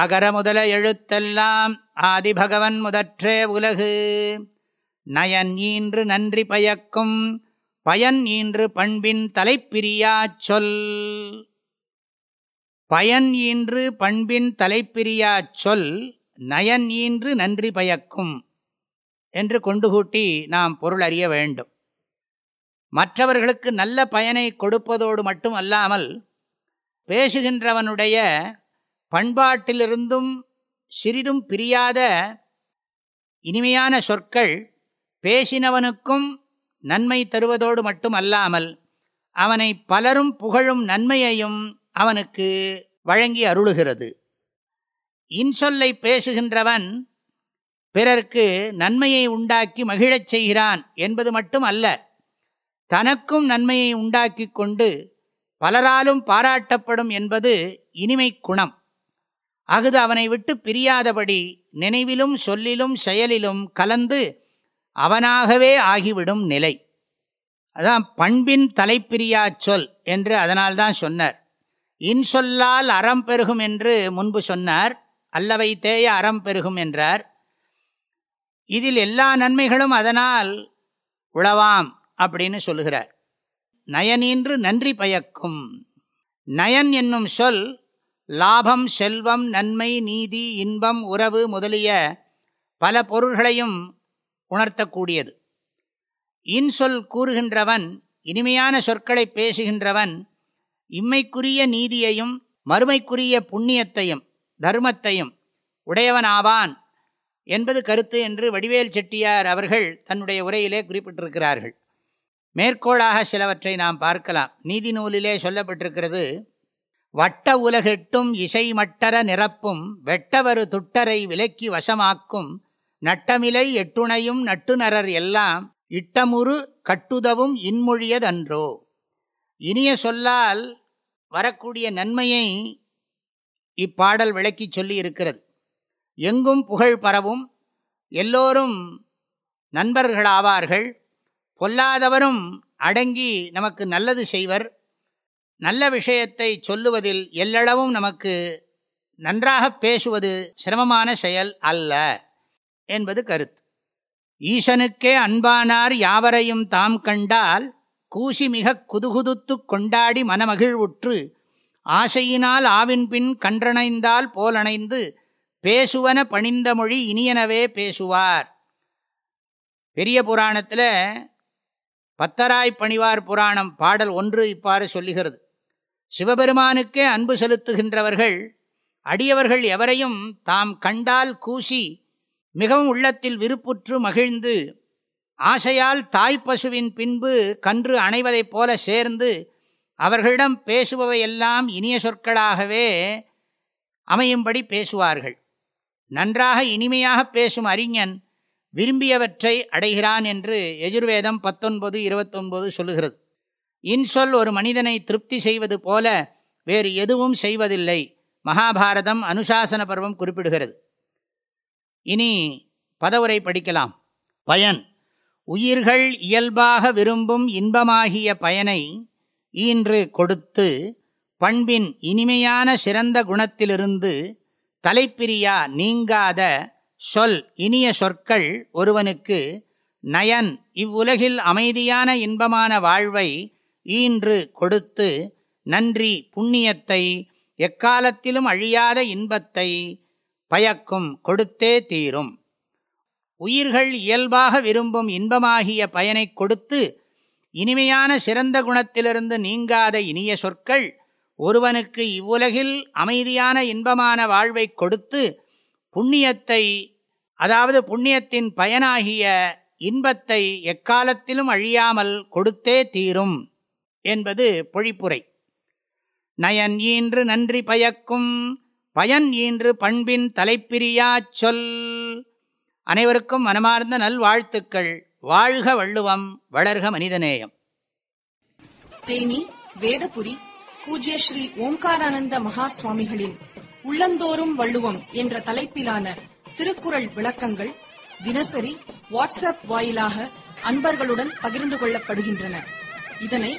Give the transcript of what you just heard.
அகர முதல எழுத்தெல்லாம் ஆதிபகவன் முதற்றே உலகு. நயன் ஈன்று நன்றி பயக்கும் பயன் ஈன்று பண்பின் தலைப்பிரியாச் சொல். பயன் ஈன்று பண்பின் தலைப்பிரியாச் சொல் நயன் ஈன்று நன்றி பயக்கும் என்று கொண்டு கூட்டி நாம் பொருள் அறிய வேண்டும். மற்றவர்களுக்கு நல்ல பயனை கொடுப்பதோடு மட்டும் அல்லாமல் பேசுகின்றவனுடைய பண்பாட்டிலிருந்தும் சிறிதும் பிரியாத இனிமையான சொற்கள் பேசினவனுக்கும் நன்மை தருவதோடு மட்டும் அல்லாமல் அவனை பலரும் புகழும் நன்மையையும் அவனுக்கு வழங்கி அருளுகிறது. இன்சொல்லை பேசுகின்றவன் பிறர்க்கு நன்மையை உண்டாக்கி மகிழச் செய்கிறான் என்பது மட்டும் அல்ல தனக்கும் நன்மையை உண்டாக்கி கொண்டு பலராலும் பாராட்டப்படும் என்பது இனிமை குணம். அகுது அவனை விட்டு பிரியாதபடி நினைவிலும் சொல்லிலும் செயலிலும் கலந்து அவனாகவே ஆகிவிடும் நிலை. அதான் பண்பின் தலைப்பிரியா சொல் என்று அதனால்தான் சொன்னார். இன்சொல்லால் அறம் பெருகும் என்று முன்பு சொன்னார். அல்லவை தேய அறம் பெருகும் என்றார். இதில் எல்லா நன்மைகளும் அதனால் உளவாம் அப்படின்னு சொல்லுகிறார். நயனின்று நன்றி பயக்கும். நயன் என்னும் சொல் லாபம் செல்வம் நன்மை நீதி இன்பம் உறவு முதலிய பல பொருள்களையும் உணர்த்தக்கூடியது. இன்சொல் கூறுகின்றவன் இனிமையான சொற்களை பேசுகின்றவன் இம்மைக்குரிய நீதியையும் மறுமைக்குரிய புண்ணியத்தையும் தர்மத்தையும் உடையவனாவான் என்பது கருத்து என்று வடிவேல் செட்டியார் அவர்கள் தன்னுடைய உரையிலே குறிப்பிட்டிருக்கிறார்கள். மேற்கோளாக சிலவற்றை நாம் பார்க்கலாம். நீதி நூலிலே சொல்லப்பட்டிருக்கிறது வட்ட உலகெட்டும் இசை மட்டர நிரப்பும் வெட்டவரு துட்டரை விலக்கி வசமாக்கும் நட்டமிலை எட்டுணையும் நட்டுநரர் எல்லாம் இட்டமுறு கட்டுதவும் இன்மொழியதன்றோ. இனிய சொல்லால் வரக்கூடிய நன்மையை இப்பாடல் விளக்கி சொல்லி இருக்கிறது எங்கும் புகழ் பரவும் எல்லோரும் நண்பர்களாவார்கள். பொல்லாதவரும் அடங்கி நமக்கு நல்லது செய்வர். நல்ல விஷயத்தை சொல்லுவதில் எல்லளவும் நமக்கு நன்றாக பேசுவது சிரமமான செயல் அல்ல என்பது கருத்து. ஈசனுக்கே அன்பானார் யாவரையும் தாம் கண்டால் கூசி மிக குதுகுதுத்து கொண்டாடி மனமகிழ்வுற்று ஆசையினால் ஆவின் பின் கன்றணைந்தால் போலணைந்து பேசுவன பணிந்த மொழி இனியனவே பேசுவார். பெரிய புராணத்தில் பத்தராய் பணிவார் புராணம் பாடல் ஒன்று இப்பாறு சொல்லுகிறது. சிவபெருமானுக்கே அன்பு செலுத்துகின்றவர்கள் அடியவர்கள் எவரையும் தாம் கண்டால் கூசி மிகவும் உள்ளத்தில் விருப்புற்று மகிழ்ந்து ஆசையால் தாய்ப்பசுவின் பின்பு கன்று அணைவதைப் போல சேர்ந்து அவர்களிடம் பேசுபவையெல்லாம் இனிய சொற்களாகவே அமையும்படி பேசுவார்கள். நன்றாக இனிமையாக பேசும் அறிஞன் விரும்பியவற்றை அடைகிறான் என்று எஜுர்வேதம் பத்தொன்பது இருபத்தொன்பது சொல்லுகிறது. இன்சொல் ஒரு மனிதனை திருப்தி செய்வது போல வேறு எதுவும் செய்வதில்லை. மகாபாரதம் அனுசாசன பருவம் குறிப்பிடுகிறது. இனி பதவுரை படிக்கலாம். பயன். உயிர்கள் இயல்பாக விரும்பும் இன்பமாகிய பயனை ஈன்று கொடுத்து பண்பின் இனிமையான சிறந்த குணத்திலிருந்து தலைப்பிரியா நீங்காத சொல் இனிய சொற்கள் ஒருவனுக்கு நயன். இவ்வுலகில் அமைதியான இன்பமான வாழ்வை ஈன்று கொடுத்து நன்றி புண்ணியத்தை எக்காலத்திலும் அழியாத இன்பத்தை பயக்கும் கொடுத்தே தீரும். உயிர்கள் இயல்பாக விரும்பும் இன்பமாகிய பயனை கொடுத்து இனிமையான சிறந்த குணத்திலிருந்து நீங்காத இனிய சொற்கள் ஒருவனுக்கு இவ்வுலகில் அமைதியான இன்பமான வாழ்வை கொடுத்து புண்ணியத்தை அதாவது புண்ணியத்தின் பயனாகிய இன்பத்தை எக்காலத்திலும் அழியாமல் கொடுத்தே தீரும். என்பது பொழிப்புரை. நயன் ஈன்று நன்றி பயக்கும் பயன் ஈன்று பண்பின் தலைப்பிரியாச் சொல். அனைவருக்கும் மனமார்ந்த நல்வாழ்த்துக்கள். வாழ்க வள்ளுவம் வளர்க மனிதநேயம். தேனி வேதபுரி பூஜ்ய ஸ்ரீ ஓம்காரானந்த மகா சுவாமிகளின் உள்ளந்தோறும் வள்ளுவம் என்ற தலைப்பிலான திருக்குறள் விளக்கங்கள் தினசரி வாட்ஸ்அப் வாயிலாக அன்பர்களுடன் பகிர்ந்து கொள்ளப்படுகின்றன. இதனை